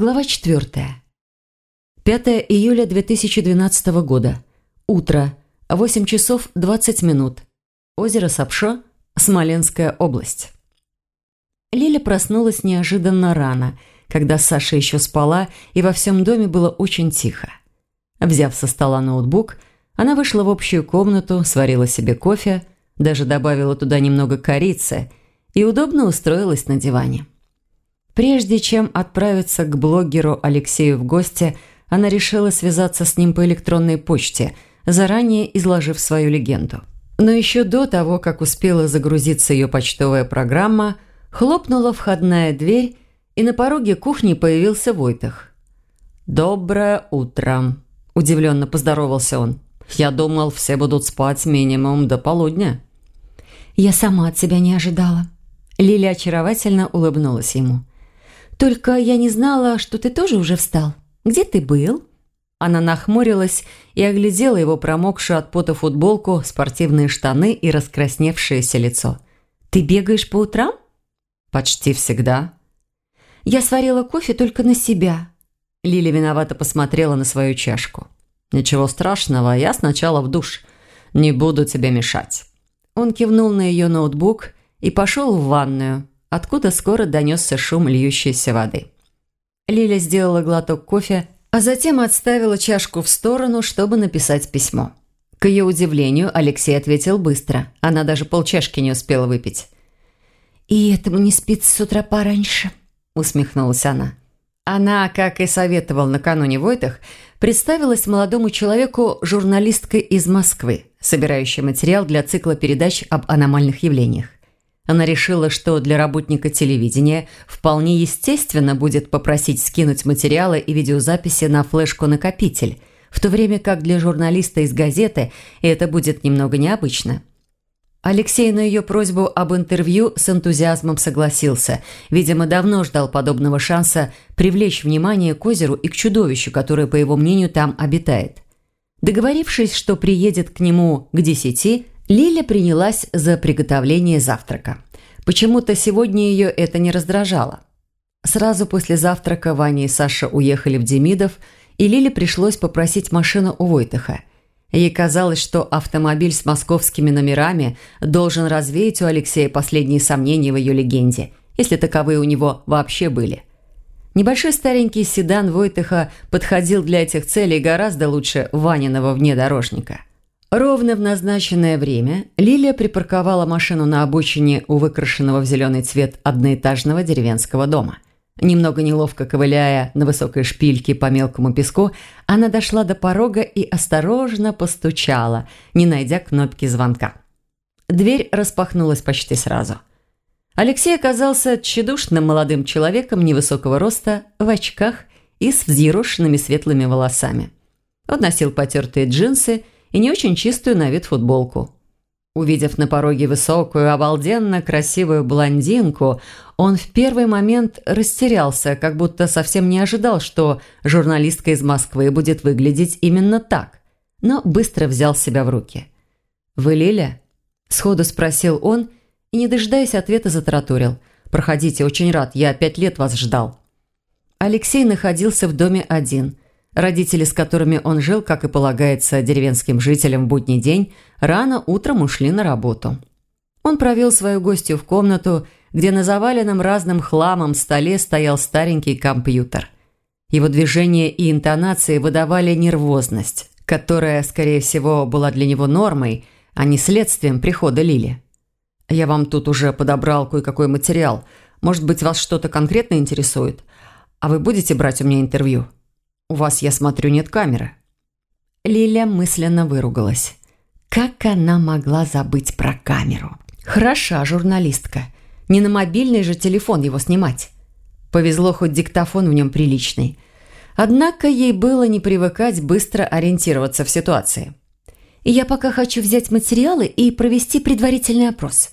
Глава 4. 5 июля 2012 года. Утро. 8 часов 20 минут. Озеро Сапшо, Смоленская область. Лиля проснулась неожиданно рано, когда Саша еще спала, и во всем доме было очень тихо. Взяв со стола ноутбук, она вышла в общую комнату, сварила себе кофе, даже добавила туда немного корицы и удобно устроилась на диване. Прежде чем отправиться к блогеру Алексею в гости, она решила связаться с ним по электронной почте, заранее изложив свою легенду. Но еще до того, как успела загрузиться ее почтовая программа, хлопнула входная дверь, и на пороге кухни появился Войтах. «Доброе утро!» – удивленно поздоровался он. «Я думал, все будут спать минимум до полудня». «Я сама от себя не ожидала». Лиля очаровательно улыбнулась ему. Только я не знала, что ты тоже уже встал. Где ты был?» Она нахмурилась и оглядела его промокшую от пота футболку, спортивные штаны и раскрасневшееся лицо. «Ты бегаешь по утрам?» «Почти всегда». «Я сварила кофе только на себя». Лили виновато посмотрела на свою чашку. «Ничего страшного, я сначала в душ. Не буду тебе мешать». Он кивнул на ее ноутбук и пошел в ванную, откуда скоро донесся шум льющейся воды. Лиля сделала глоток кофе, а затем отставила чашку в сторону, чтобы написать письмо. К ее удивлению, Алексей ответил быстро. Она даже полчашки не успела выпить. «И этому не спится с утра пораньше», – усмехнулась она. Она, как и советовал накануне Войтах, представилась молодому человеку журналисткой из Москвы, собирающей материал для цикла передач об аномальных явлениях. Она решила, что для работника телевидения вполне естественно будет попросить скинуть материалы и видеозаписи на флешку-накопитель, в то время как для журналиста из газеты это будет немного необычно. Алексей на ее просьбу об интервью с энтузиазмом согласился. Видимо, давно ждал подобного шанса привлечь внимание к озеру и к чудовищу, которое, по его мнению, там обитает. Договорившись, что приедет к нему к десяти, Лиля принялась за приготовление завтрака. Почему-то сегодня ее это не раздражало. Сразу после завтрака Ваня и Саша уехали в Демидов, и Лиле пришлось попросить машину у Войтаха. Ей казалось, что автомобиль с московскими номерами должен развеять у Алексея последние сомнения в ее легенде, если таковые у него вообще были. Небольшой старенький седан Войтаха подходил для этих целей гораздо лучше Ваниного внедорожника. Ровно в назначенное время Лилия припарковала машину на обочине у выкрашенного в зеленый цвет одноэтажного деревенского дома. Немного неловко ковыляя на высокой шпильке по мелкому песку, она дошла до порога и осторожно постучала, не найдя кнопки звонка. Дверь распахнулась почти сразу. Алексей оказался тщедушным молодым человеком невысокого роста, в очках и с взъерошенными светлыми волосами. Он носил потертые джинсы и, не очень чистую на вид футболку. Увидев на пороге высокую, обалденно красивую блондинку, он в первый момент растерялся, как будто совсем не ожидал, что журналистка из Москвы будет выглядеть именно так, но быстро взял себя в руки. «Вы Лиля?» – сходу спросил он и, не дожидаясь ответа, затараторил. «Проходите, очень рад, я пять лет вас ждал». Алексей находился в доме один – Родители, с которыми он жил, как и полагается деревенским жителям в будний день, рано утром ушли на работу. Он провел свою гостью в комнату, где на заваленном разным хламом столе стоял старенький компьютер. Его движения и интонации выдавали нервозность, которая, скорее всего, была для него нормой, а не следствием прихода Лили. «Я вам тут уже подобрал кое-какой материал. Может быть, вас что-то конкретно интересует? А вы будете брать у меня интервью?» «У вас, я смотрю, нет камеры». Лиля мысленно выругалась. Как она могла забыть про камеру? Хороша журналистка. Не на мобильный же телефон его снимать. Повезло, хоть диктофон в нем приличный. Однако ей было не привыкать быстро ориентироваться в ситуации. «Я пока хочу взять материалы и провести предварительный опрос».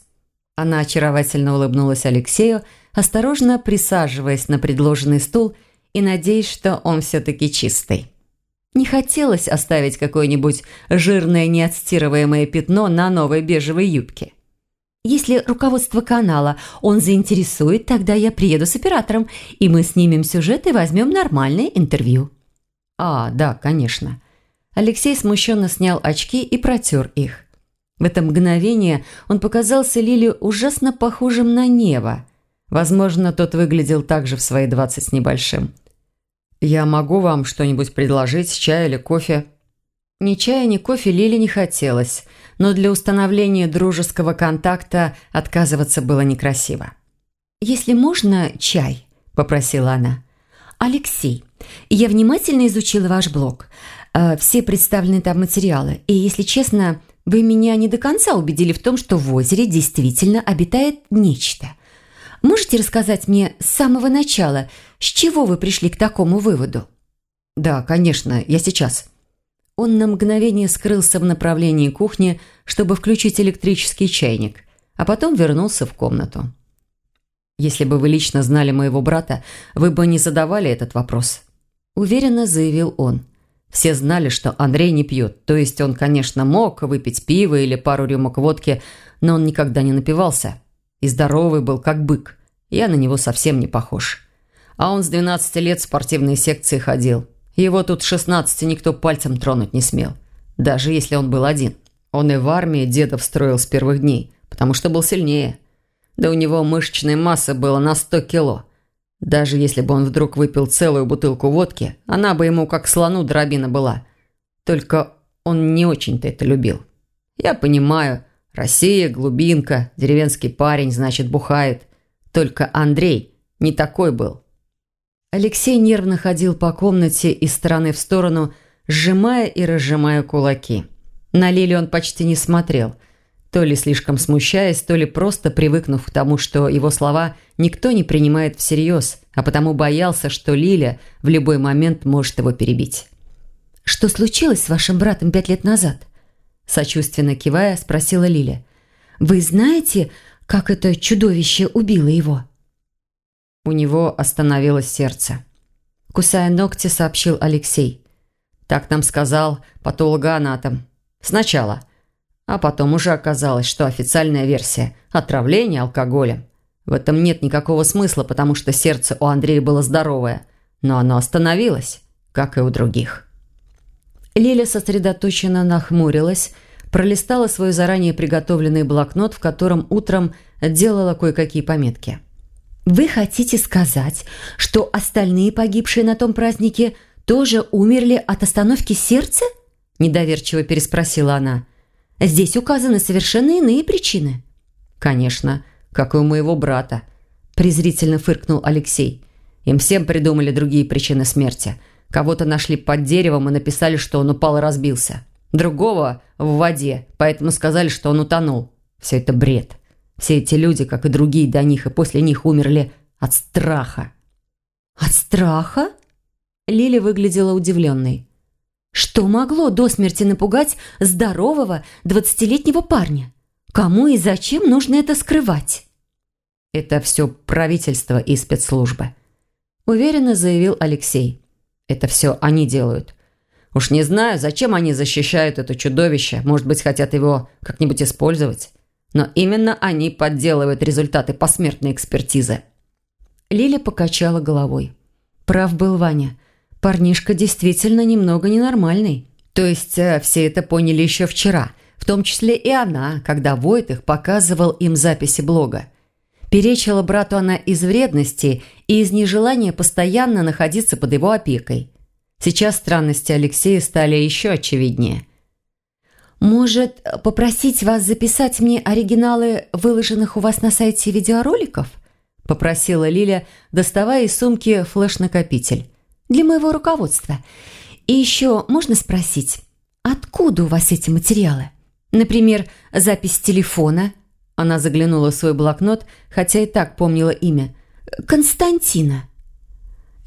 Она очаровательно улыбнулась Алексею, осторожно присаживаясь на предложенный стул и надеясь, что он все-таки чистый. Не хотелось оставить какое-нибудь жирное неотстирываемое пятно на новой бежевой юбке. Если руководство канала он заинтересует, тогда я приеду с оператором, и мы снимем сюжет и возьмем нормальное интервью». «А, да, конечно». Алексей смущенно снял очки и протер их. В это мгновение он показался Лиле ужасно похожим на Нева. Возможно, тот выглядел так же в свои двадцать с небольшим. «Я могу вам что-нибудь предложить, чай или кофе?» Ни чая, ни кофе Лиле не хотелось, но для установления дружеского контакта отказываться было некрасиво. «Если можно, чай», – попросила она. «Алексей, я внимательно изучила ваш блог. Э, все представлены там материалы. И, если честно, вы меня не до конца убедили в том, что в озере действительно обитает нечто. Можете рассказать мне с самого начала, с чего вы пришли к такому выводу?» «Да, конечно, я сейчас». Он на мгновение скрылся в направлении кухни, чтобы включить электрический чайник, а потом вернулся в комнату. «Если бы вы лично знали моего брата, вы бы не задавали этот вопрос», – уверенно заявил он. Все знали, что Андрей не пьет. То есть он, конечно, мог выпить пиво или пару рюмок водки, но он никогда не напивался. И здоровый был, как бык. Я на него совсем не похож. А он с 12 лет в спортивные секции ходил. Его тут с 16 никто пальцем тронуть не смел. Даже если он был один. Он и в армии дедов строил с первых дней, потому что был сильнее. Да у него мышечной массы было на 100 кило – даже если бы он вдруг выпил целую бутылку водки, она бы ему как слону дробина была. Только он не очень-то это любил. Я понимаю, Россия, глубинка, деревенский парень, значит, бухает. Только Андрей не такой был. Алексей нервно ходил по комнате из стороны в сторону, сжимая и разжимая кулаки. На Лили он почти не смотрел – то ли слишком смущаясь, то ли просто привыкнув к тому, что его слова никто не принимает всерьез, а потому боялся, что Лиля в любой момент может его перебить. «Что случилось с вашим братом пять лет назад?» Сочувственно кивая, спросила Лиля. «Вы знаете, как это чудовище убило его?» У него остановилось сердце. Кусая ногти, сообщил Алексей. Так нам сказал патологоанатом. Сначала – а потом уже оказалось, что официальная версия – отравление алкоголем. В этом нет никакого смысла, потому что сердце у Андрея было здоровое, но оно остановилось, как и у других. Лиля сосредоточенно нахмурилась, пролистала свой заранее приготовленный блокнот, в котором утром делала кое-какие пометки. «Вы хотите сказать, что остальные погибшие на том празднике тоже умерли от остановки сердца?» – недоверчиво переспросила она. Здесь указаны совершенно иные причины». «Конечно, как и у моего брата», – презрительно фыркнул Алексей. «Им всем придумали другие причины смерти. Кого-то нашли под деревом и написали, что он упал и разбился. Другого – в воде, поэтому сказали, что он утонул. Все это бред. Все эти люди, как и другие до них, и после них умерли от страха». «От страха?» Лили выглядела удивленной. Что могло до смерти напугать здорового двадцатилетнего парня? Кому и зачем нужно это скрывать? Это все правительство и спецслужбы. Уверенно заявил Алексей. Это все они делают. Уж не знаю, зачем они защищают это чудовище. Может быть, хотят его как-нибудь использовать. Но именно они подделывают результаты посмертной экспертизы. Лиля покачала головой. Прав был Ваня. Парнишка действительно немного ненормальный. То есть э, все это поняли еще вчера, в том числе и она, когда Войтых показывал им записи блога. Перечила брату она из вредности и из нежелания постоянно находиться под его опекой. Сейчас странности Алексея стали еще очевиднее. «Может, попросить вас записать мне оригиналы выложенных у вас на сайте видеороликов?» – попросила Лиля, доставая из сумки флеш-накопитель для моего руководства. И еще можно спросить, откуда у вас эти материалы? Например, запись телефона. Она заглянула в свой блокнот, хотя и так помнила имя. Константина.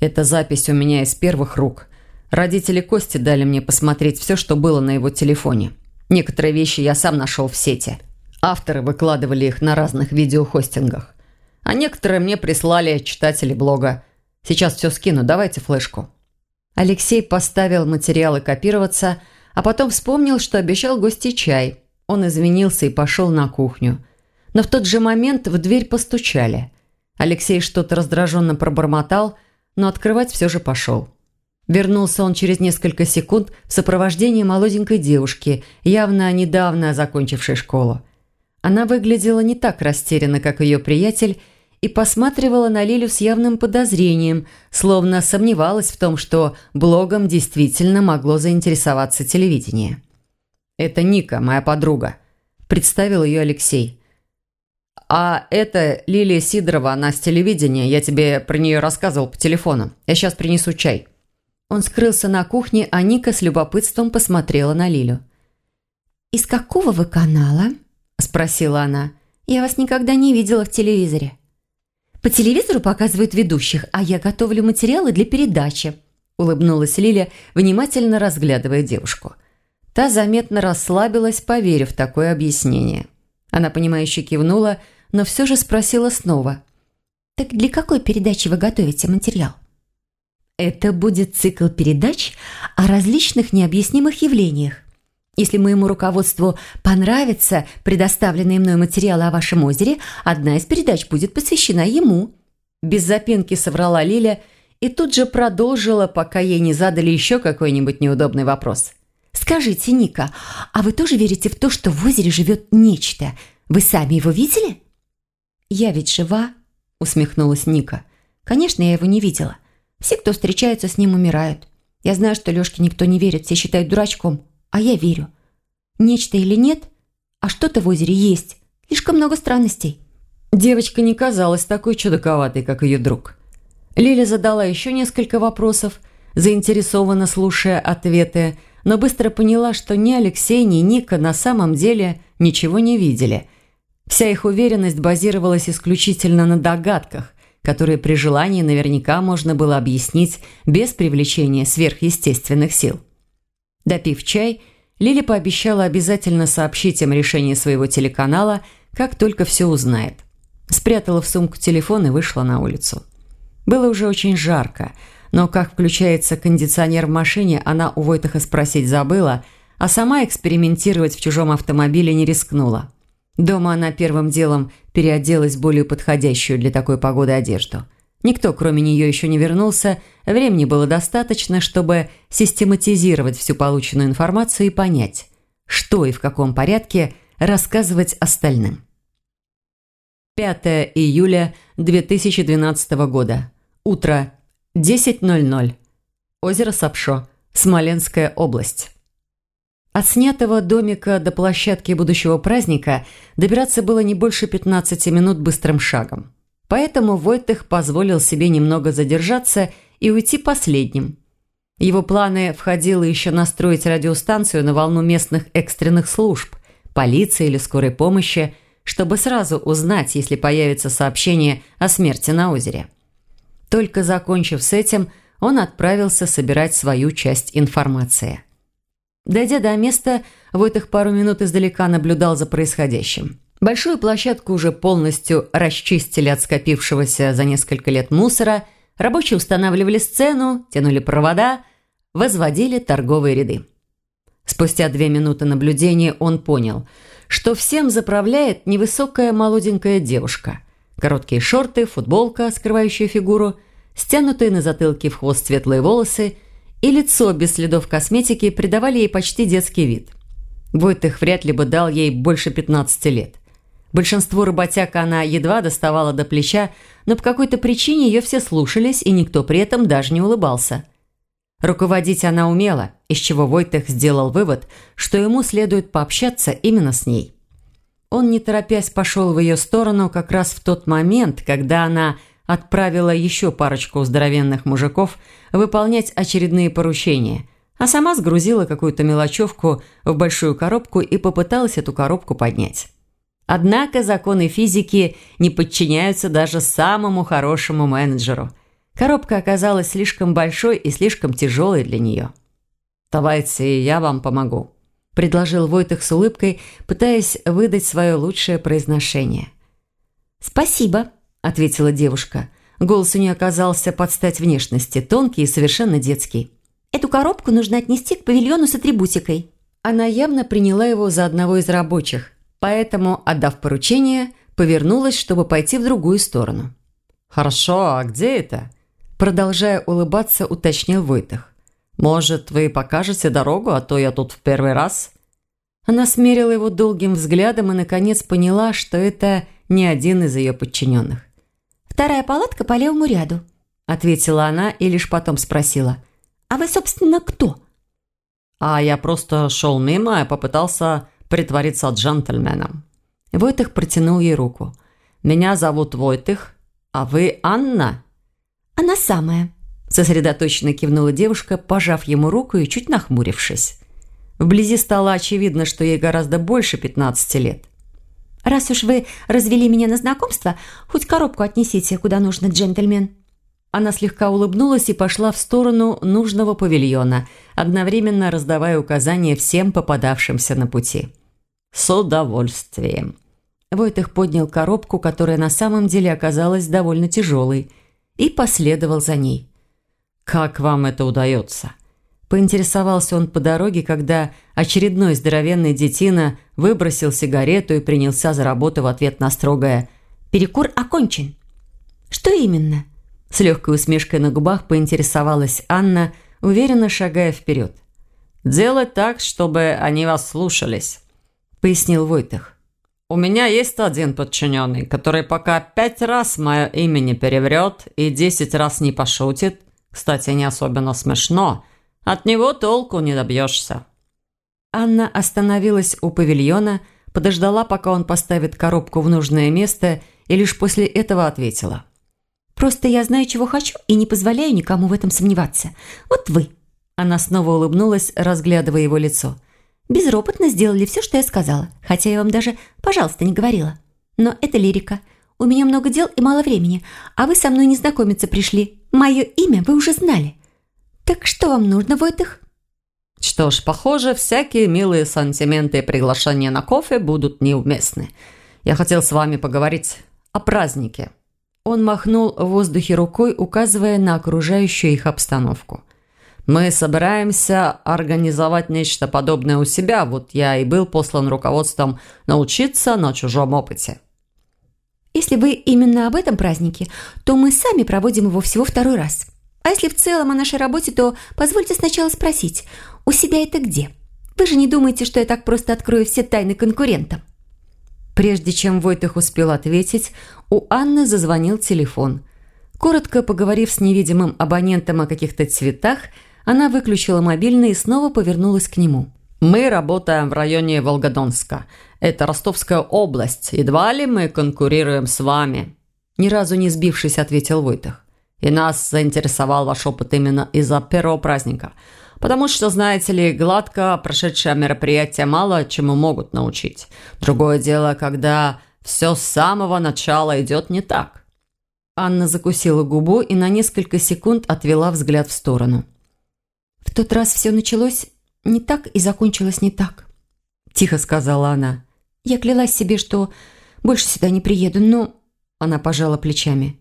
Эта запись у меня из первых рук. Родители Кости дали мне посмотреть все, что было на его телефоне. Некоторые вещи я сам нашел в сети. Авторы выкладывали их на разных видеохостингах. А некоторые мне прислали читатели блога. Сейчас все скину, давайте флешку». Алексей поставил материалы копироваться, а потом вспомнил, что обещал гости чай. Он извинился и пошел на кухню. Но в тот же момент в дверь постучали. Алексей что-то раздраженно пробормотал, но открывать все же пошел. Вернулся он через несколько секунд в сопровождении молоденькой девушки, явно недавно закончившей школу. Она выглядела не так растерянно, как ее приятель, и посматривала на Лилю с явным подозрением, словно сомневалась в том, что блогом действительно могло заинтересоваться телевидение. «Это Ника, моя подруга», – представил ее Алексей. «А это Лилия Сидорова, она с телевидения, я тебе про нее рассказывал по телефону. Я сейчас принесу чай». Он скрылся на кухне, а Ника с любопытством посмотрела на Лилю. «Из какого вы канала?» – спросила она. «Я вас никогда не видела в телевизоре». «По телевизору показывают ведущих, а я готовлю материалы для передачи», – улыбнулась Лиля, внимательно разглядывая девушку. Та заметно расслабилась, поверив в такое объяснение. Она, понимающе кивнула, но все же спросила снова. «Так для какой передачи вы готовите материал?» Это будет цикл передач о различных необъяснимых явлениях. Если моему руководству понравятся предоставленные мной материалы о вашем озере, одна из передач будет посвящена ему». Без запинки соврала Лиля и тут же продолжила, пока ей не задали еще какой-нибудь неудобный вопрос. «Скажите, Ника, а вы тоже верите в то, что в озере живет нечто? Вы сами его видели?» «Я ведь жива», — усмехнулась Ника. «Конечно, я его не видела. Все, кто встречается с ним, умирают. Я знаю, что Лёшке никто не верит, все считают дурачком, а я верю. Нечто или нет, а что-то в озере есть. Слишком много странностей». Девочка не казалась такой чудаковатой, как ее друг. Лиля задала еще несколько вопросов, заинтересованно слушая ответы, но быстро поняла, что ни Алексей, ни Ника на самом деле ничего не видели. Вся их уверенность базировалась исключительно на догадках, которые при желании наверняка можно было объяснить без привлечения сверхъестественных сил. Допив чай, Лили пообещала обязательно сообщить им решение своего телеканала, как только все узнает. Спрятала в сумку телефон и вышла на улицу. Было уже очень жарко, но как включается кондиционер в машине, она у Войтаха спросить забыла, а сама экспериментировать в чужом автомобиле не рискнула. Дома она первым делом переоделась в более подходящую для такой погоды одежду. Никто, кроме нее, еще не вернулся, времени было достаточно, чтобы систематизировать всю полученную информацию и понять, что и в каком порядке рассказывать остальным. 5 июля 2012 года. Утро. 10.00. Озеро Сапшо. Смоленская область. От снятого домика до площадки будущего праздника добираться было не больше 15 минут быстрым шагом. Поэтому Войтых позволил себе немного задержаться и уйти последним. Его планы входило еще настроить радиостанцию на волну местных экстренных служб, полиции или скорой помощи, чтобы сразу узнать, если появится сообщение о смерти на озере. Только закончив с этим, он отправился собирать свою часть информации – Дойдя до места, Войтых пару минут издалека наблюдал за происходящим. Большую площадку уже полностью расчистили от скопившегося за несколько лет мусора, рабочие устанавливали сцену, тянули провода, возводили торговые ряды. Спустя две минуты наблюдения он понял, что всем заправляет невысокая молоденькая девушка. Короткие шорты, футболка, скрывающая фигуру, стянутые на затылке в хвост светлые волосы – и лицо без следов косметики придавали ей почти детский вид. Войтых вряд ли бы дал ей больше 15 лет. Большинство работяг она едва доставала до плеча, но по какой-то причине ее все слушались, и никто при этом даже не улыбался. Руководить она умела, из чего Войтых сделал вывод, что ему следует пообщаться именно с ней. Он, не торопясь, пошел в ее сторону как раз в тот момент, когда она отправила еще парочку здоровенных мужиков выполнять очередные поручения, а сама сгрузила какую-то мелочевку в большую коробку и попыталась эту коробку поднять. Однако законы физики не подчиняются даже самому хорошему менеджеру. Коробка оказалась слишком большой и слишком тяжелой для нее. «Давайте я вам помогу», – предложил Войтых с улыбкой, пытаясь выдать свое лучшее произношение. «Спасибо», – ответила девушка. Голос у нее оказался под стать внешности, тонкий и совершенно детский. «Эту коробку нужно отнести к павильону с атрибутикой». Она явно приняла его за одного из рабочих, поэтому, отдав поручение, повернулась, чтобы пойти в другую сторону. «Хорошо, а где это?» Продолжая улыбаться, уточнил Войтах. «Может, вы покажете дорогу, а то я тут в первый раз?» Она смерила его долгим взглядом и, наконец, поняла, что это не один из ее подчиненных. «Вторая палатка по левому ряду», – ответила она и лишь потом спросила. «А вы, собственно, кто?» «А я просто шел мимо и попытался притвориться джентльменом». Войтых протянул ей руку. «Меня зовут Войтых, а вы Анна?» «Она самая», – сосредоточенно кивнула девушка, пожав ему руку и чуть нахмурившись. Вблизи стало очевидно, что ей гораздо больше 15 лет. «Раз уж вы развели меня на знакомство, хоть коробку отнесите, куда нужно, джентльмен». Она слегка улыбнулась и пошла в сторону нужного павильона, одновременно раздавая указания всем попадавшимся на пути. «С удовольствием». Войтых поднял коробку, которая на самом деле оказалась довольно тяжелой – и последовал за ней. «Как вам это удается?» Поинтересовался он по дороге, когда очередной здоровенный детина выбросил сигарету и принялся за работу в ответ на строгое «Перекур окончен». «Что именно?» С легкой усмешкой на губах поинтересовалась Анна, уверенно шагая вперед. «Делать так, чтобы они вас слушались», – пояснил Войтах. «У меня есть один подчиненный, который пока пять раз мое имя не переврет и десять раз не пошутит, кстати, не особенно смешно, от него толку не добьешься». Анна остановилась у павильона, подождала, пока он поставит коробку в нужное место, и лишь после этого ответила. «Просто я знаю, чего хочу, и не позволяю никому в этом сомневаться. Вот вы». Она снова улыбнулась, разглядывая его лицо – безропотно сделали все, что я сказала, хотя я вам даже «пожалуйста» не говорила. Но это лирика. У меня много дел и мало времени, а вы со мной не знакомиться пришли. Мое имя вы уже знали. Так что вам нужно, Войтых?» Что ж, похоже, всякие милые сантименты и приглашения на кофе будут неуместны. Я хотел с вами поговорить о празднике. Он махнул в воздухе рукой, указывая на окружающую их обстановку. Мы собираемся организовать нечто подобное у себя. Вот я и был послан руководством научиться на чужом опыте. Если вы именно об этом празднике, то мы сами проводим его всего второй раз. А если в целом о нашей работе, то позвольте сначала спросить, у себя это где? Вы же не думаете, что я так просто открою все тайны конкурентам? Прежде чем Войтых успел ответить, у Анны зазвонил телефон. Коротко поговорив с невидимым абонентом о каких-то цветах, она выключила мобильный и снова повернулась к нему. «Мы работаем в районе Волгодонска. Это Ростовская область. Едва ли мы конкурируем с вами?» Ни разу не сбившись, ответил Войтах. «И нас заинтересовал ваш опыт именно из-за первого праздника. Потому что, знаете ли, гладко прошедшее мероприятие мало чему могут научить. Другое дело, когда все с самого начала идет не так». Анна закусила губу и на несколько секунд отвела взгляд в сторону. «В тот раз все началось не так и закончилось не так», – тихо сказала она. «Я клялась себе, что больше сюда не приеду, но...» Она пожала плечами.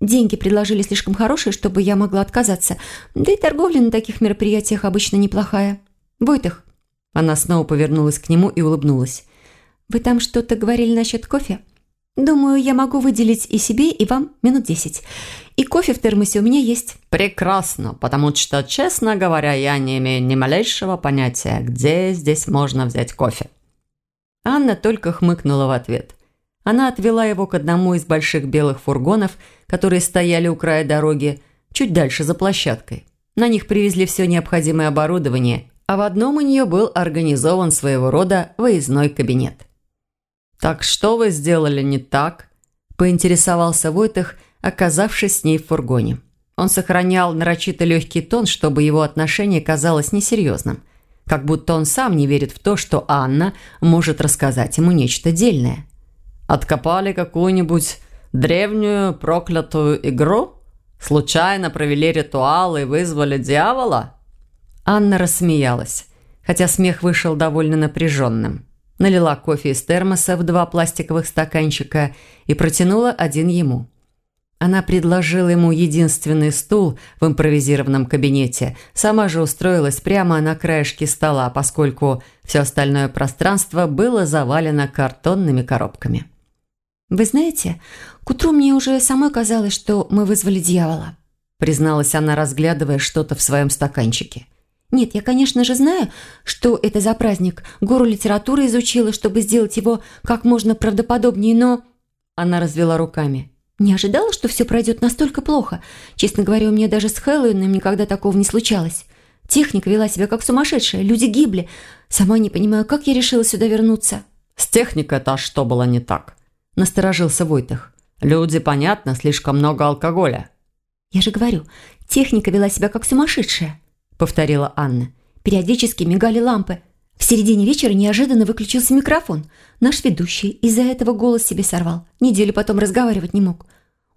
«Деньги предложили слишком хорошие, чтобы я могла отказаться. Да и торговля на таких мероприятиях обычно неплохая. Войтых». Она снова повернулась к нему и улыбнулась. «Вы там что-то говорили насчет кофе?» «Думаю, я могу выделить и себе, и вам минут десять. И кофе в термосе у меня есть». «Прекрасно, потому что, честно говоря, я не имею ни малейшего понятия, где здесь можно взять кофе». Анна только хмыкнула в ответ. Она отвела его к одному из больших белых фургонов, которые стояли у края дороги, чуть дальше за площадкой. На них привезли все необходимое оборудование, а в одном у нее был организован своего рода выездной кабинет. «Так что вы сделали не так?» – поинтересовался Войтых, оказавшись с ней в фургоне. Он сохранял нарочито легкий тон, чтобы его отношение казалось несерьезным. Как будто он сам не верит в то, что Анна может рассказать ему нечто дельное. «Откопали какую-нибудь древнюю проклятую игру? Случайно провели ритуал и вызвали дьявола?» Анна рассмеялась, хотя смех вышел довольно напряженным налила кофе из термоса в два пластиковых стаканчика и протянула один ему. Она предложила ему единственный стул в импровизированном кабинете, сама же устроилась прямо на краешке стола, поскольку все остальное пространство было завалено картонными коробками. «Вы знаете, к утру мне уже самой казалось, что мы вызвали дьявола», призналась она, разглядывая что-то в своем стаканчике. «Нет, я, конечно же, знаю, что это за праздник. Гору литературы изучила, чтобы сделать его как можно правдоподобнее, но...» Она развела руками. «Не ожидала, что все пройдет настолько плохо. Честно говоря, у меня даже с Хэллоуином никогда такого не случалось. Техника вела себя как сумасшедшая, люди гибли. Сама не понимаю, как я решила сюда вернуться». «С техникой-то что было не так?» насторожился Войтах. «Люди, понятно, слишком много алкоголя». «Я же говорю, техника вела себя как сумасшедшая», — повторила Анна. «Периодически мигали лампы. В середине вечера неожиданно выключился микрофон. Наш ведущий из-за этого голос себе сорвал. Неделю потом разговаривать не мог.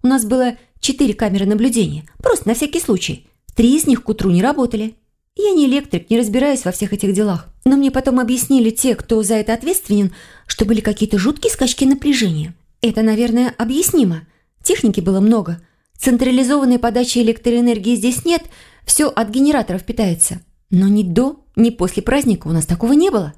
У нас было четыре камеры наблюдения, просто на всякий случай. Три из них к утру не работали. Я не электрик, не разбираюсь во всех этих делах. Но мне потом объяснили те, кто за это ответственен, что были какие-то жуткие скачки напряжения. Это, наверное, объяснимо. Техники было много. Централизованной подачи электроэнергии здесь нет, все от генераторов питается. Но ни до, ни после праздника у нас такого не было.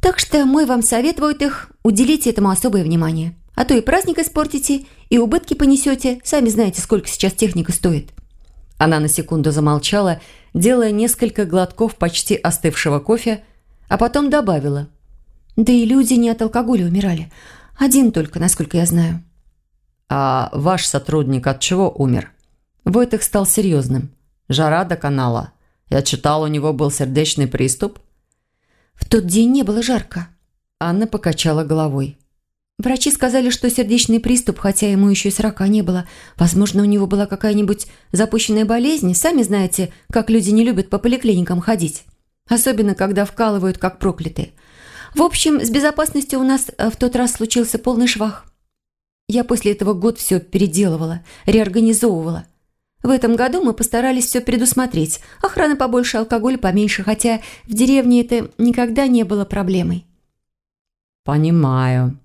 Так что мой вам совет, их уделите этому особое внимание. А то и праздник испортите, и убытки понесете. Сами знаете, сколько сейчас техника стоит. Она на секунду замолчала, делая несколько глотков почти остывшего кофе, а потом добавила. «Да и люди не от алкоголя умирали. Один только, насколько я знаю». «А ваш сотрудник от чего умер?» Войтых стал серьезным. «Жара до канала. Я читал, у него был сердечный приступ». «В тот день не было жарко». Анна покачала головой. Врачи сказали, что сердечный приступ, хотя ему еще и срока не было. Возможно, у него была какая-нибудь запущенная болезнь. Сами знаете, как люди не любят по поликлиникам ходить. Особенно, когда вкалывают, как проклятые. В общем, с безопасностью у нас э, в тот раз случился полный швах. Я после этого год все переделывала, реорганизовывала. В этом году мы постарались все предусмотреть. Охрана побольше, алкоголь поменьше, хотя в деревне это никогда не было проблемой. «Понимаю»,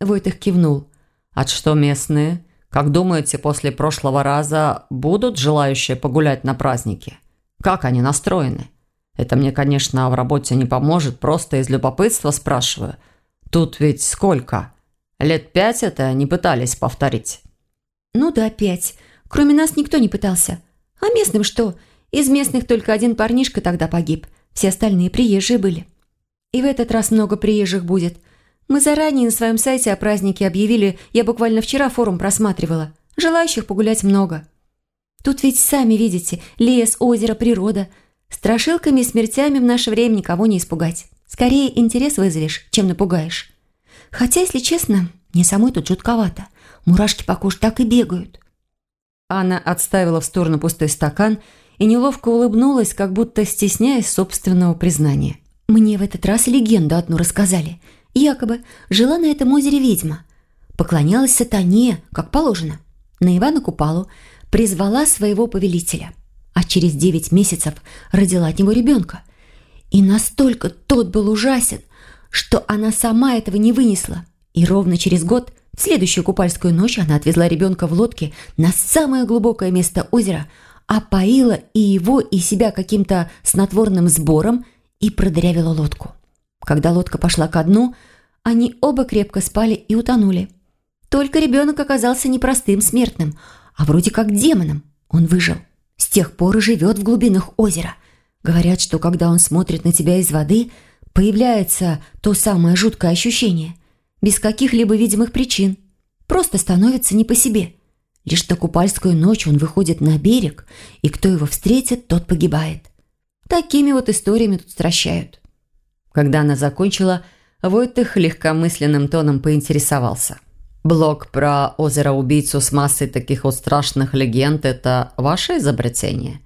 Войтых кивнул. «От что местные? Как думаете, после прошлого раза будут желающие погулять на празднике? Как они настроены? Это мне, конечно, в работе не поможет, просто из любопытства спрашиваю. Тут ведь сколько? Лет пять это не пытались повторить?» «Ну да, пять. Кроме нас никто не пытался. А местным что? Из местных только один парнишка тогда погиб. Все остальные приезжие были. И в этот раз много приезжих будет. Мы заранее на своем сайте о празднике объявили, я буквально вчера форум просматривала. Желающих погулять много. Тут ведь сами видите, лес, озеро, природа. Страшилками и смертями в наше время никого не испугать. Скорее интерес вызовешь, чем напугаешь. Хотя, если честно, мне самой тут жутковато. Мурашки по коже так и бегают. Анна отставила в сторону пустой стакан и неловко улыбнулась, как будто стесняясь собственного признания. «Мне в этот раз легенду одну рассказали – Якобы жила на этом озере ведьма. Поклонялась сатане, как положено. На Ивана Купалу призвала своего повелителя. А через девять месяцев родила от него ребенка. И настолько тот был ужасен, что она сама этого не вынесла. И ровно через год, следующую купальскую ночь, она отвезла ребенка в лодке на самое глубокое место озера, опоила и его, и себя каким-то снотворным сбором и продырявила лодку. Когда лодка пошла ко дну, они оба крепко спали и утонули. Только ребенок оказался не простым смертным, а вроде как демоном. Он выжил. С тех пор и живет в глубинах озера. Говорят, что когда он смотрит на тебя из воды, появляется то самое жуткое ощущение. Без каких-либо видимых причин. Просто становится не по себе. Лишь на купальскую ночь он выходит на берег, и кто его встретит, тот погибает. Такими вот историями тут стращают. Когда она закончила, Войтых легкомысленным тоном поинтересовался. «Блог про озеро-убийцу с массой таких вот страшных легенд – это ваше изобретение?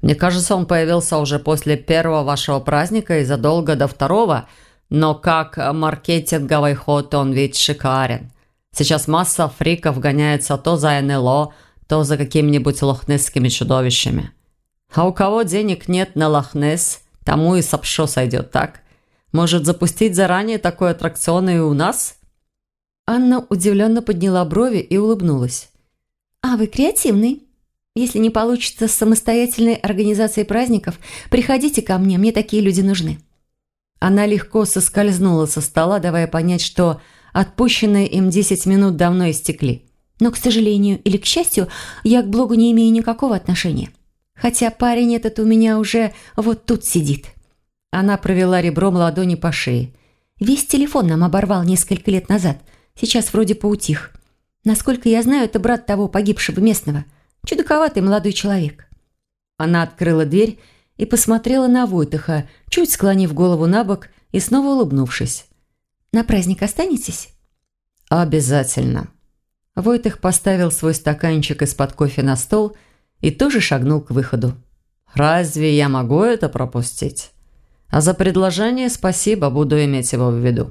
Мне кажется, он появился уже после первого вашего праздника и задолго до второго, но как маркетинговый ход он ведь шикарен. Сейчас масса фриков гоняется то за НЛО, то за какими-нибудь лохнесскими чудовищами. А у кого денег нет на лохнес, тому и сапшо сойдет, так?» Может, запустить заранее такой аттракцион и у нас?» Анна удивленно подняла брови и улыбнулась. «А вы креативный. Если не получится с самостоятельной организацией праздников, приходите ко мне, мне такие люди нужны». Она легко соскользнула со стола, давая понять, что отпущенные им 10 минут давно истекли. Но, к сожалению или к счастью, я к блогу не имею никакого отношения. Хотя парень этот у меня уже вот тут сидит». Она провела ребром ладони по шее. «Весь телефон нам оборвал несколько лет назад. Сейчас вроде поутих. Насколько я знаю, это брат того погибшего местного. Чудаковатый молодой человек». Она открыла дверь и посмотрела на Войтыха, чуть склонив голову на бок и снова улыбнувшись. «На праздник останетесь?» «Обязательно». Войтых поставил свой стаканчик из-под кофе на стол и тоже шагнул к выходу. «Разве я могу это пропустить? А за предложение спасибо, буду иметь его в виду».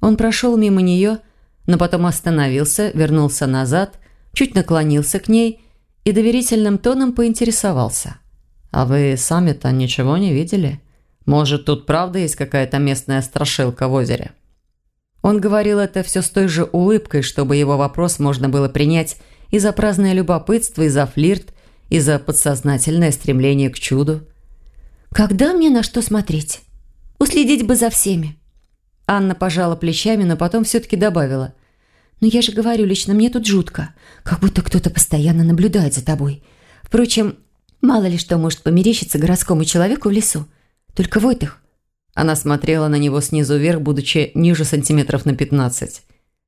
Он прошел мимо нее, но потом остановился, вернулся назад, чуть наклонился к ней и доверительным тоном поинтересовался. «А вы сами-то ничего не видели? Может, тут правда есть какая-то местная страшилка в озере?» Он говорил это все с той же улыбкой, чтобы его вопрос можно было принять и за праздное любопытство, и за флирт, и за подсознательное стремление к чуду. «Когда мне на что смотреть? Уследить бы за всеми». Анна пожала плечами, но потом все-таки добавила. «Но я же говорю, лично мне тут жутко. Как будто кто-то постоянно наблюдает за тобой. Впрочем, мало ли что может померещиться городскому человеку в лесу. Только Войтых, она смотрела на него снизу вверх, будучи ниже сантиметров на 15.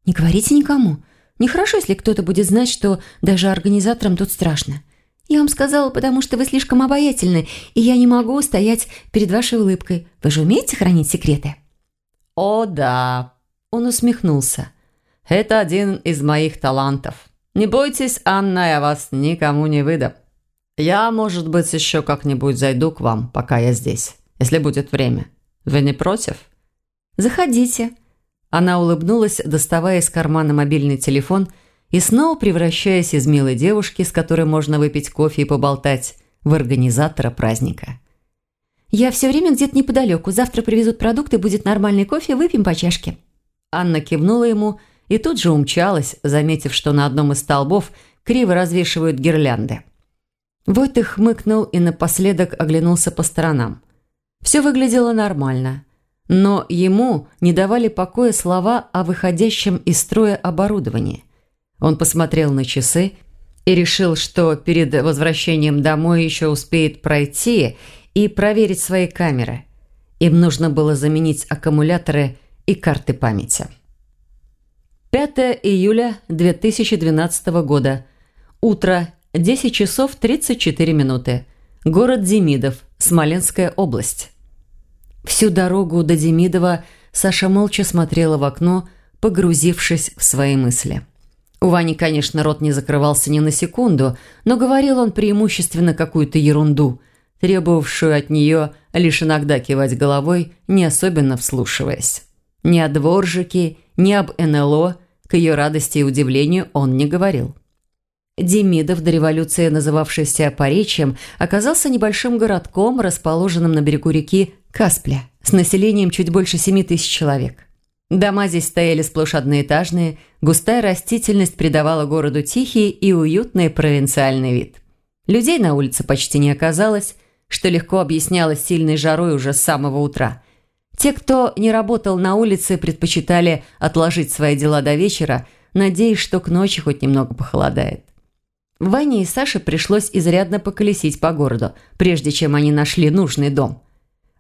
«Не говорите никому. Нехорошо, если кто-то будет знать, что даже организаторам тут страшно. Я вам сказала, потому что вы слишком обаятельны, и я не могу стоять перед вашей улыбкой. Вы же умеете хранить секреты?» «О, да!» Он усмехнулся. «Это один из моих талантов. Не бойтесь, Анна, я вас никому не выдам. Я, может быть, еще как-нибудь зайду к вам, пока я здесь, если будет время». «Вы не против?» «Заходите». Она улыбнулась, доставая из кармана мобильный телефон и снова превращаясь из милой девушки, с которой можно выпить кофе и поболтать, в организатора праздника. «Я все время где-то неподалеку. Завтра привезут продукты, будет нормальный кофе, выпьем по чашке». Анна кивнула ему и тут же умчалась, заметив, что на одном из столбов криво развешивают гирлянды. Вот их хмыкнул и напоследок оглянулся по сторонам. Все выглядело нормально. Но ему не давали покоя слова о выходящем из строя оборудовании. Он посмотрел на часы и решил, что перед возвращением домой еще успеет пройти и проверить свои камеры. Им нужно было заменить аккумуляторы и карты памяти. 5 июля 2012 года. Утро, 10 часов 34 минуты. Город Демидов, Смоленская область. Всю дорогу до Демидова Саша молча смотрела в окно, погрузившись в свои мысли. У Вани, конечно, рот не закрывался ни на секунду, но говорил он преимущественно какую-то ерунду, требовавшую от нее лишь иногда кивать головой, не особенно вслушиваясь. Ни о дворжике, ни об НЛО, к ее радости и удивлению, он не говорил. Демидов, до революции называвшийся Поречьем, оказался небольшим городком, расположенным на берегу реки Каспля, с населением чуть больше 7 тысяч человек. Дома здесь стояли сплошь одноэтажные, густая растительность придавала городу тихий и уютный провинциальный вид. Людей на улице почти не оказалось, что легко объяснялось сильной жарой уже с самого утра. Те, кто не работал на улице, предпочитали отложить свои дела до вечера, надеясь, что к ночи хоть немного похолодает. Ване и Саше пришлось изрядно поколесить по городу, прежде чем они нашли нужный дом.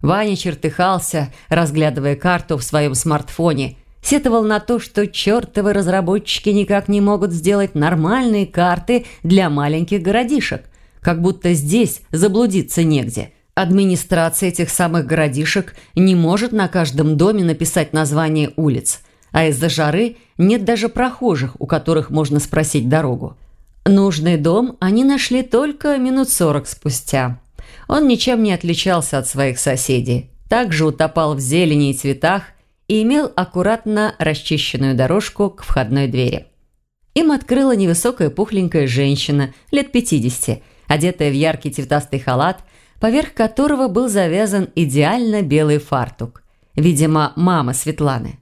Ваня чертыхался, разглядывая карту в своем смартфоне, сетовал на то, что чертовы разработчики никак не могут сделать нормальные карты для маленьких городишек, как будто здесь заблудиться негде. Администрация этих самых городишек не может на каждом доме написать название улиц, а из-за жары нет даже прохожих, у которых можно спросить дорогу. Нужный дом они нашли только минут сорок спустя. Он ничем не отличался от своих соседей. Также утопал в зелени и цветах и имел аккуратно расчищенную дорожку к входной двери. Им открыла невысокая пухленькая женщина, лет 50, одетая в яркий цветастый халат, поверх которого был завязан идеально белый фартук. Видимо, мама Светланы.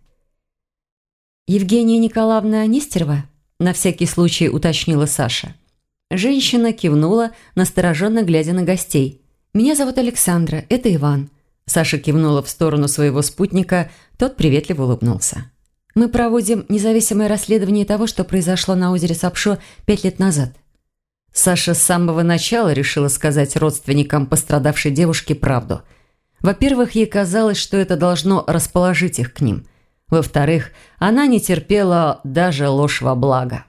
«Евгения Николаевна Нестерова?» На всякий случай уточнила Саша. Женщина кивнула, настороженно глядя на гостей. «Меня зовут Александра, это Иван». Саша кивнула в сторону своего спутника, тот приветливо улыбнулся. Мы проводим независимое расследование того, что произошло на озере Сапшо пять лет назад». Саша с самого начала решила сказать родственникам пострадавшей девушки правду. Во-первых, ей казалось, что это должно расположить их к ним. Во-вторых, она не терпела даже ложь во благо.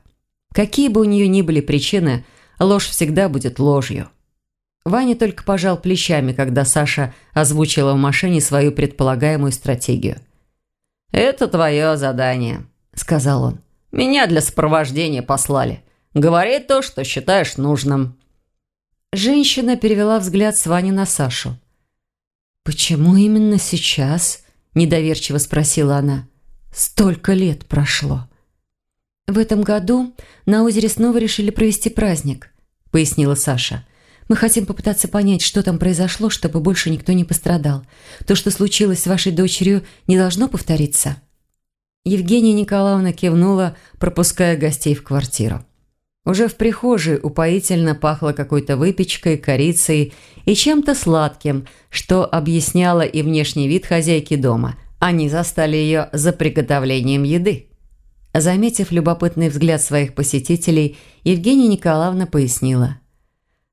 Какие бы у нее ни были причины, ложь всегда будет ложью. Ваня только пожал плечами, когда Саша озвучила в машине свою предполагаемую стратегию. «Это твое задание», – сказал он. «Меня для сопровождения послали. Говори то, что считаешь нужным». Женщина перевела взгляд с Вани на Сашу. «Почему именно сейчас?» – недоверчиво спросила она. «Столько лет прошло». «В этом году на озере снова решили провести праздник», – пояснила Саша. «Мы хотим попытаться понять, что там произошло, чтобы больше никто не пострадал. То, что случилось с вашей дочерью, не должно повториться». Евгения Николаевна кивнула, пропуская гостей в квартиру. Уже в прихожей упоительно пахло какой-то выпечкой, корицей и чем-то сладким, что объясняло и внешний вид хозяйки дома. Они застали ее за приготовлением еды. Заметив любопытный взгляд своих посетителей, Евгения Николаевна пояснила.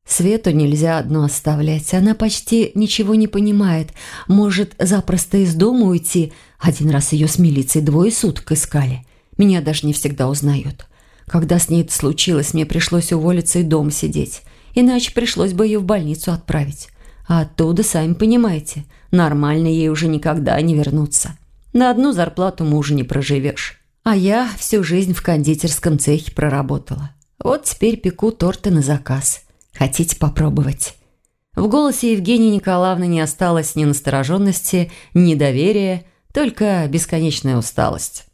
«Свету нельзя одну оставлять. Она почти ничего не понимает. Может, запросто из дома уйти. Один раз ее с милицией двое суток искали. Меня даже не всегда узнают. Когда с ней это случилось, мне пришлось уволиться и дом сидеть. Иначе пришлось бы ее в больницу отправить. А оттуда, сами понимаете, нормально ей уже никогда не вернуться. На одну зарплату мужа не проживешь. А я всю жизнь в кондитерском цехе проработала. Вот теперь пеку торты на заказ. Хотите попробовать?» В голосе Евгении Николаевны не осталось ни настороженности, ни доверия, только бесконечная усталость.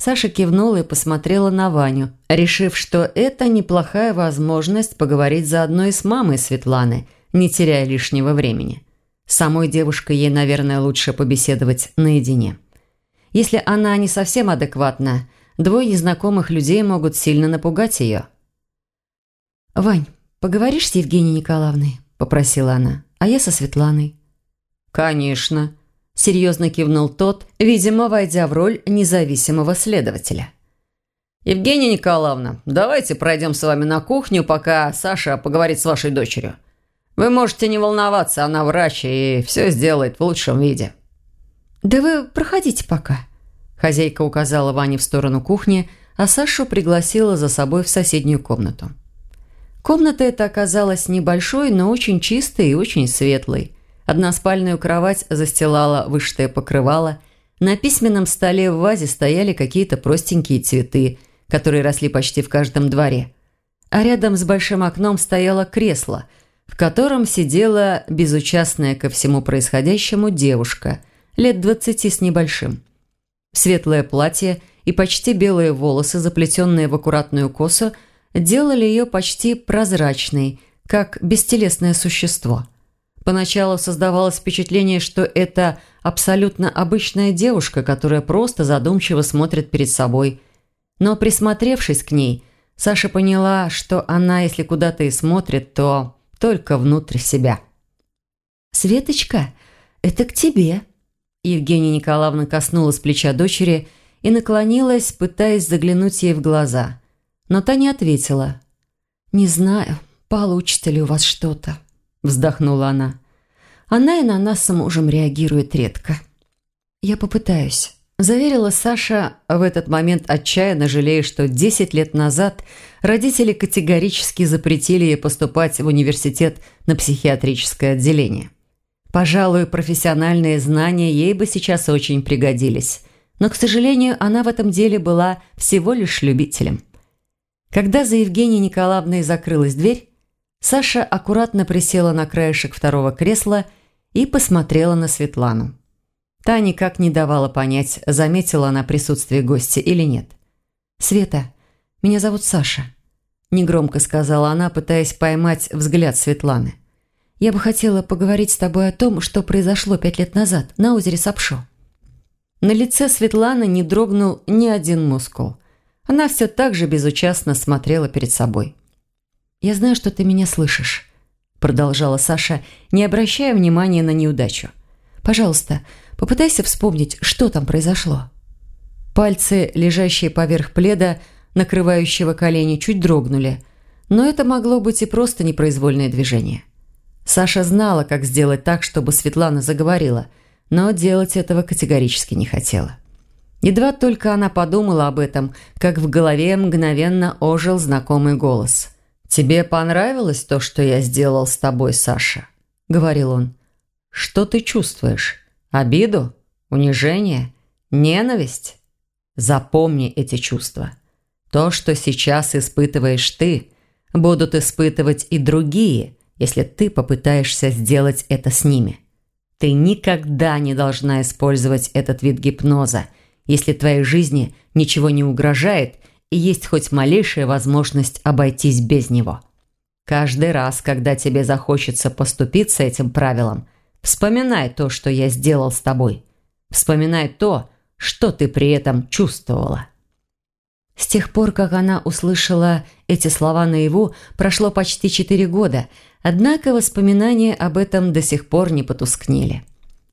Саша кивнула и посмотрела на Ваню, решив, что это неплохая возможность поговорить заодно и с мамой Светланы, не теряя лишнего времени. Самой девушкой ей, наверное, лучше побеседовать наедине. Если она не совсем адекватна, двое незнакомых людей могут сильно напугать ее. «Вань, поговоришь с Евгенией Николаевной?» – попросила она. «А я со Светланой». «Конечно», серьезно кивнул тот, видимо, войдя в роль независимого следователя. «Евгения Николаевна, давайте пройдем с вами на кухню, пока Саша поговорит с вашей дочерью. Вы можете не волноваться, она врач и все сделает в лучшем виде». «Да вы проходите пока», – хозяйка указала Ване в сторону кухни, а Сашу пригласила за собой в соседнюю комнату. Комната эта оказалась небольшой, но очень чистой и очень светлой – Односпальную кровать застилала вышитое покрывало. На письменном столе в вазе стояли какие-то простенькие цветы, которые росли почти в каждом дворе. А рядом с большим окном стояло кресло, в котором сидела безучастная ко всему происходящему девушка, лет двадцати с небольшим. Светлое платье и почти белые волосы, заплетенные в аккуратную косу, делали ее почти прозрачной, как бестелесное существо – Поначалу создавалось впечатление, что это абсолютно обычная девушка, которая просто задумчиво смотрит перед собой. Но присмотревшись к ней, Саша поняла, что она, если куда-то и смотрит, то только внутрь себя. «Светочка, это к тебе!» Евгения Николаевна коснулась плеча дочери и наклонилась, пытаясь заглянуть ей в глаза. Но та не ответила. «Не знаю, получится ли у вас что-то». – вздохнула она. «Она и на нас с мужем реагирует редко». «Я попытаюсь», – заверила Саша, в этот момент отчаянно жалея, что 10 лет назад родители категорически запретили ей поступать в университет на психиатрическое отделение. Пожалуй, профессиональные знания ей бы сейчас очень пригодились, но, к сожалению, она в этом деле была всего лишь любителем. Когда за Евгенией Николаевной закрылась дверь, Саша аккуратно присела на краешек второго кресла и посмотрела на Светлану. Та никак не давала понять, заметила она присутствие гостя или нет. «Света, меня зовут Саша», – негромко сказала она, пытаясь поймать взгляд Светланы. «Я бы хотела поговорить с тобой о том, что произошло пять лет назад на озере Сапшо». На лице Светланы не дрогнул ни один мускул. Она все так же безучастно смотрела перед собой. «Я знаю, что ты меня слышишь», – продолжала Саша, не обращая внимания на неудачу. «Пожалуйста, попытайся вспомнить, что там произошло». Пальцы, лежащие поверх пледа, накрывающего колени, чуть дрогнули. Но это могло быть и просто непроизвольное движение. Саша знала, как сделать так, чтобы Светлана заговорила, но делать этого категорически не хотела. Едва только она подумала об этом, как в голове мгновенно ожил знакомый голос. «Тебе понравилось то, что я сделал с тобой, Саша?» – говорил он. «Что ты чувствуешь? Обиду? Унижение? Ненависть?» Запомни эти чувства. То, что сейчас испытываешь ты, будут испытывать и другие, если ты попытаешься сделать это с ними. Ты никогда не должна использовать этот вид гипноза, если твоей жизни ничего не угрожает и есть хоть малейшая возможность обойтись без него. Каждый раз, когда тебе захочется поступиться этим правилом, вспоминай то, что я сделал с тобой. Вспоминай то, что ты при этом чувствовала? С тех пор, как она услышала эти слова наяву, прошло почти четыре года, однако воспоминания об этом до сих пор не потускнели.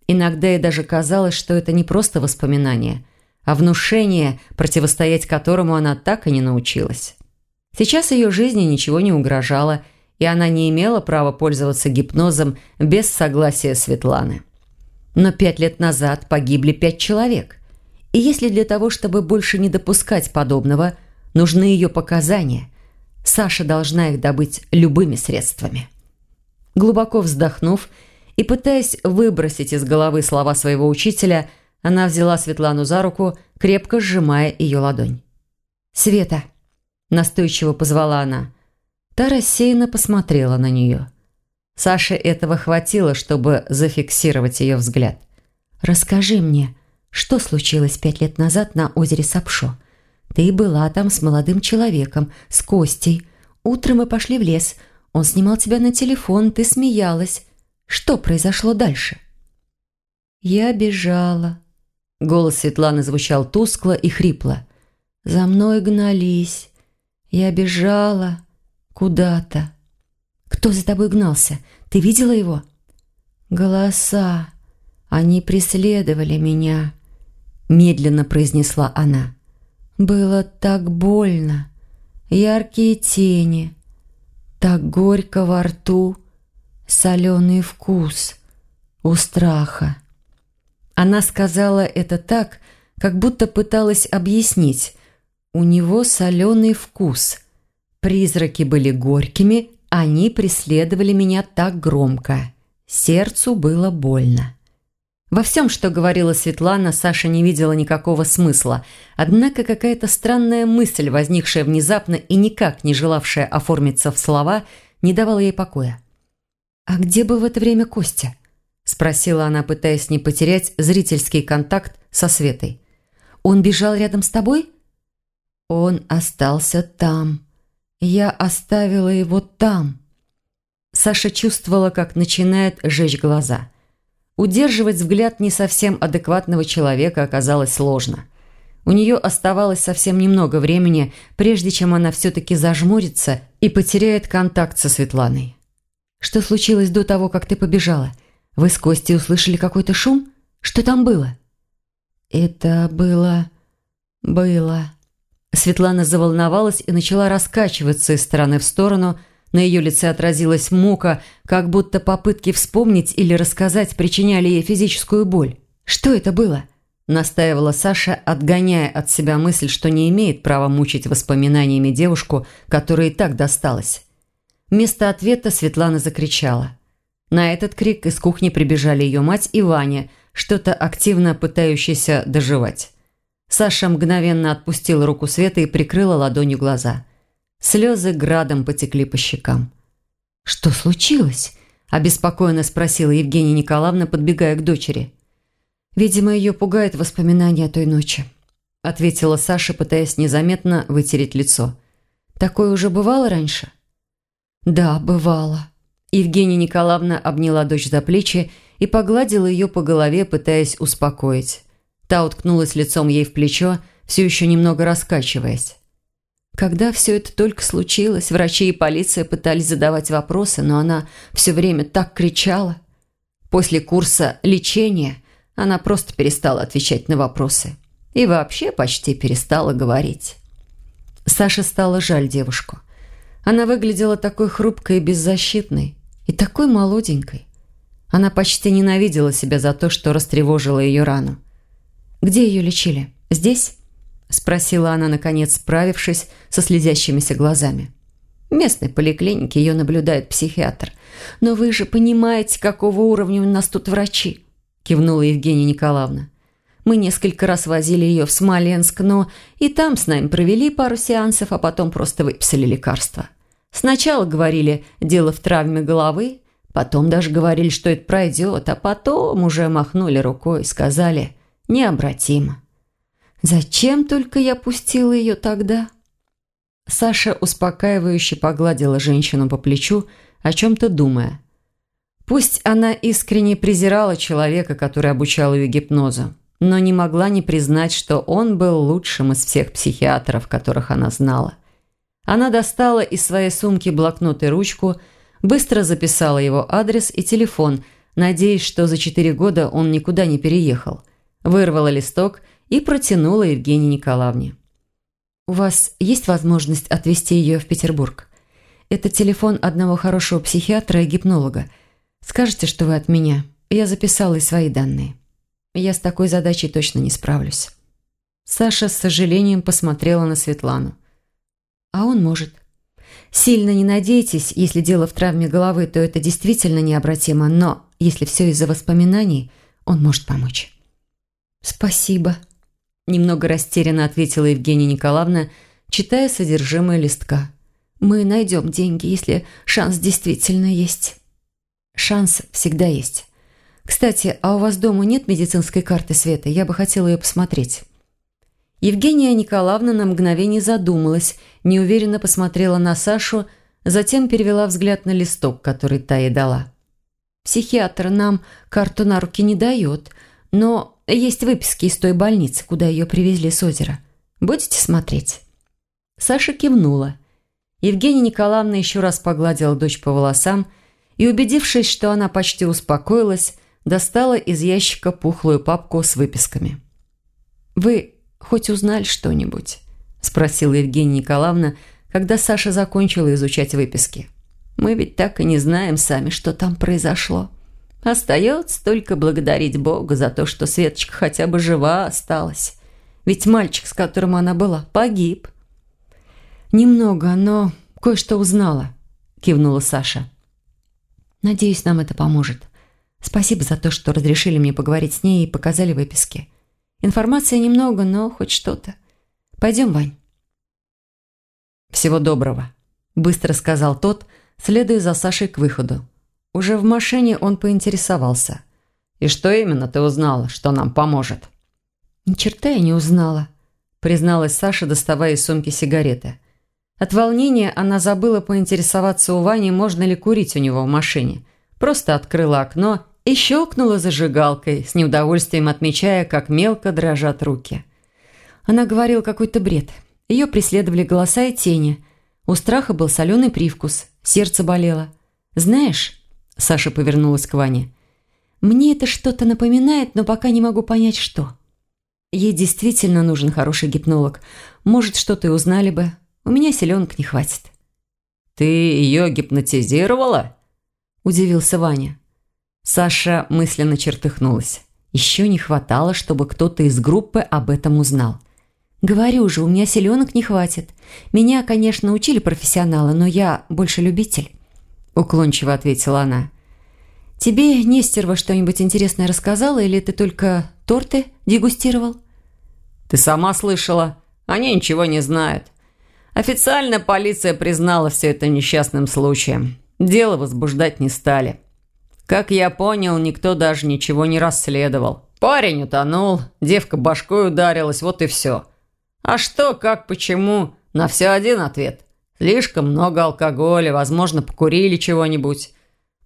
Иногда ей даже казалось, что это не просто воспоминания, а внушение, противостоять которому она так и не научилась. Сейчас ее жизни ничего не угрожало, и она не имела права пользоваться гипнозом без согласия Светланы. Но пять лет назад погибли пять человек. И если для того, чтобы больше не допускать подобного, нужны ее показания, Саша должна их добыть любыми средствами. Глубоко вздохнув и пытаясь выбросить из головы слова своего учителя, она взяла Светлану за руку, крепко сжимая ее ладонь. «Света!» – настойчиво позвала она. Та рассеянно посмотрела на нее. Саше этого хватило, чтобы зафиксировать ее взгляд. «Расскажи мне, что случилось пять лет назад на озере Сапшо? Ты была там с молодым человеком, с Костей. Утром мы пошли в лес. Он снимал тебя на телефон, ты смеялась. Что произошло дальше?» «Я бежала». Голос Светланы звучал тускло и хрипло. «За мной гнались. Я бежала куда-то». «Кто за тобой гнался? Ты видела его?» «Голоса. Они преследовали меня медленно произнесла она. Было так больно. Яркие тени, так горько во рту, соленый вкус у страха. Она сказала это так, как будто пыталась объяснить. У него соленый вкус. Призраки были горькими, они преследовали меня так громко. Сердцу было больно. Во всем, что говорила Светлана, Саша не видела никакого смысла. Однако какая-то странная мысль, возникшая внезапно и никак не желавшая оформиться в слова, не давала ей покоя. «А где был в это время Костя?» – спросила она, пытаясь не потерять зрительский контакт со Светой. «Он бежал рядом с тобой?» «Он остался там. Я оставила его там». Саша чувствовала, как начинает жечь глаза – Удерживать взгляд не совсем адекватного человека оказалось сложно. У нее оставалось совсем немного времени, прежде чем она все-таки зажмурится и потеряет контакт со Светланой. «Что случилось до того, как ты побежала? Вы с Костей услышали какой-то шум? Что там было?» «Это было... было...» Светлана заволновалась и начала раскачиваться из стороны в сторону, на ее лице отразилась мука, как будто попытки вспомнить или рассказать причиняли ей физическую боль. «Что это было?» – настаивала Саша, отгоняя от себя мысль, что не имеет права мучить воспоминаниями девушку, которая и так досталась. Вместо ответа Светлана закричала. На этот крик из кухни прибежали ее мать и Ваня, что-то активно пытающийся доживать. Саша мгновенно отпустила руку Светы и прикрыла ладонью глаза – Слезы градом потекли по щекам. «Что случилось?» – обеспокоенно спросила Евгения Николаевна, подбегая к дочери. «Видимо, ее пугает воспоминание о той ночи», – ответила Саша, пытаясь незаметно вытереть лицо. «Такое уже бывало раньше?» «Да, бывало». Евгения Николаевна обняла дочь за плечи и погладила ее по голове, пытаясь успокоить. Та уткнулась лицом ей в плечо, все еще немного раскачиваясь. Когда все это только случилось, врачи и полиция пытались задавать вопросы, но она все время так кричала. После курса лечения она просто перестала отвечать на вопросы. И вообще почти перестала говорить. Саше стало жаль девушку. Она выглядела такой хрупкой и беззащитной, и такой молоденькой. Она почти ненавидела себя за то, что растревожила ее рану. «Где ее лечили? Здесь?» – спросила она, наконец, справившись со слезящимися глазами. В местной поликлинике ее наблюдает психиатр. «Но вы же понимаете, какого уровня у нас тут врачи!» – кивнула Евгения Николаевна. Мы несколько раз возили ее в Смоленск, но и там с нами провели пару сеансов, а потом просто выписали лекарства. Сначала говорили «дело в травме головы», потом даже говорили, что это пройдет, а потом уже махнули рукой и сказали «необратимо». Зачем только я пустила ее тогда? Саша успокаивающе погладила женщину по плечу, о чем-то думая. Пусть она искренне презирала человека, который обучал ее гипнозу, но не могла не признать, что он был лучшим из всех психиатров, которых она знала. Она достала из своей сумки блокнот и ручку, быстро записала его адрес и телефон, надеясь, что за четыре года он никуда не переехал. Вырвала листок и протянула Евгении Николаевне. «У вас есть возможность отвезти ее в Петербург? Это телефон одного хорошего психиатра и гипнолога. Скажите, что вы от меня. Я записала и свои данные». Я с такой задачей точно не справлюсь. Саша с сожалением посмотрела на Светлану. А он может. Сильно не надейтесь, если дело в травме головы, то это действительно необратимо, но если все из-за воспоминаний, он может помочь. Спасибо. Немного растерянно ответила Евгения Николаевна, читая содержимое листка. Мы найдем деньги, если шанс действительно есть. Шанс всегда есть. «Кстати, а у вас дома нет медицинской карты Света? Я бы хотела ее посмотреть». Евгения Николаевна на мгновение задумалась, неуверенно посмотрела на Сашу, затем перевела взгляд на листок, который та ей дала. «Психиатр нам карту на руки не дает, но есть выписки из той больницы, куда ее привезли с озера. Будете смотреть?» Саша кивнула. Евгения Николаевна еще раз погладила дочь по волосам и, убедившись, что она почти успокоилась, достала из ящика пухлую папку с выписками. «Вы хоть узнали что-нибудь?» – спросила Евгения Николаевна, когда Саша закончила изучать выписки. «Мы ведь так и не знаем сами, что там произошло. Остается только благодарить Бога за то, что Светочка хотя бы жива осталась. Ведь мальчик, с которым она была, погиб». «Немного, но кое-что узнала», – кивнула Саша. «Надеюсь, нам это поможет. Спасибо за то, что разрешили мне поговорить с ней и показали выписки. Информации немного, но хоть что-то. Пойдем, Вань. Всего доброго, быстро сказал тот, следуя за Сашей к выходу. Уже в машине он поинтересовался. «И что именно ты узнала, что нам поможет?» «Ни черта я не узнала», призналась Саша, доставая из сумки сигареты. От волнения она забыла поинтересоваться у Вани, можно ли курить у него в машине – просто открыла окно и щелкнула зажигалкой, с неудовольствием отмечая, как мелко дрожат руки. Она говорила какой-то бред. Ее преследовали голоса и тени. У страха был соленый привкус, сердце болело. «Знаешь...» – Саша повернулась к Ване. «Мне это что-то напоминает, но пока не могу понять, что». Ей действительно нужен хороший гипнолог. Может, что-то и узнали бы. У меня селенок не хватит. «Ты ее гипнотизировала?» удивился Ваня. Саша мысленно чертыхнулась. Еще не хватало, чтобы кто-то из группы об этом узнал. «Говорю же, у меня селенок не хватит. Меня, конечно, учили профессионалы, но я больше любитель», – уклончиво ответила она. «Тебе Нестерова что-нибудь интересное рассказала или ты только торты дегустировал?» «Ты сама слышала. Они ничего не знают. Официально полиция признала все это несчастным случаем. Дело возбуждать не стали. Как я понял, никто даже ничего не расследовал. Парень утонул, девка башкой ударилась, вот и все. А что, как, почему? На все один ответ. Слишком много алкоголя, возможно, покурили чего-нибудь.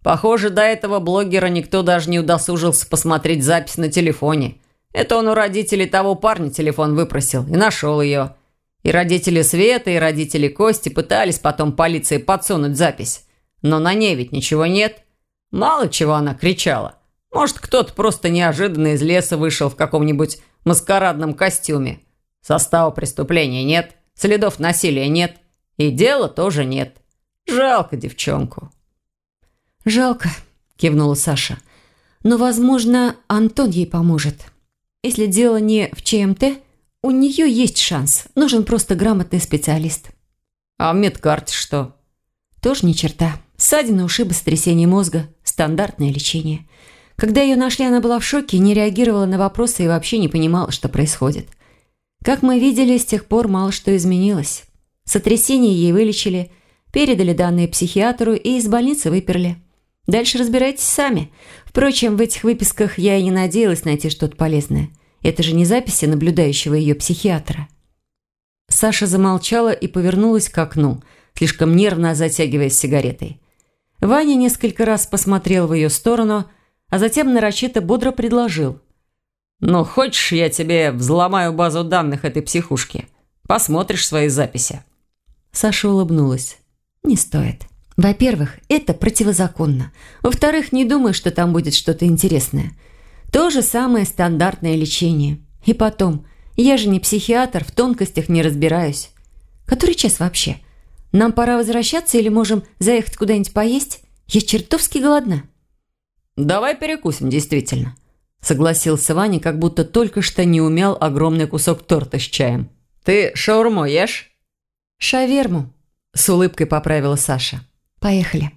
Похоже, до этого блогера никто даже не удосужился посмотреть запись на телефоне. Это он у родителей того парня телефон выпросил и нашел ее. И родители Света, и родители Кости пытались потом полиции подсунуть запись. Но на ней ведь ничего нет. Мало чего она кричала. Может, кто-то просто неожиданно из леса вышел в каком-нибудь маскарадном костюме. Состава преступления нет, следов насилия нет, и дела тоже нет. Жалко девчонку». «Жалко», – кивнула Саша. «Но, возможно, Антон ей поможет. Если дело не в ЧМТ, у нее есть шанс. Нужен просто грамотный специалист». «А в медкарте что?» «Тоже ни черта. Ссадина, ушибы, сотрясение мозга. Стандартное лечение». Когда ее нашли, она была в шоке, не реагировала на вопросы и вообще не понимала, что происходит. Как мы видели, с тех пор мало что изменилось. Сотрясение ей вылечили, передали данные психиатру и из больницы выперли. Дальше разбирайтесь сами. Впрочем, в этих выписках я и не надеялась найти что-то полезное. Это же не записи наблюдающего ее психиатра. Саша замолчала и повернулась к окну, слишком нервно затягиваясь сигаретой. Ваня несколько раз посмотрел в ее сторону – а затем нарочито бодро предложил. «Ну, хочешь, я тебе взломаю базу данных этой психушки? Посмотришь свои записи». Саша улыбнулась. «Не стоит. Во-первых, это противозаконно. Во-вторых, не думаю, что там будет что-то интересное. То же самое стандартное лечение. И потом, я же не психиатр, в тонкостях не разбираюсь. Который час вообще? Нам пора возвращаться или можем заехать куда-нибудь поесть? Я чертовски голодна». «Давай перекусим, действительно», – согласился Ваня, как будто только что не умял огромный кусок торта с чаем. «Ты шаурму ешь?» «Шаверму», – с улыбкой поправила Саша. «Поехали».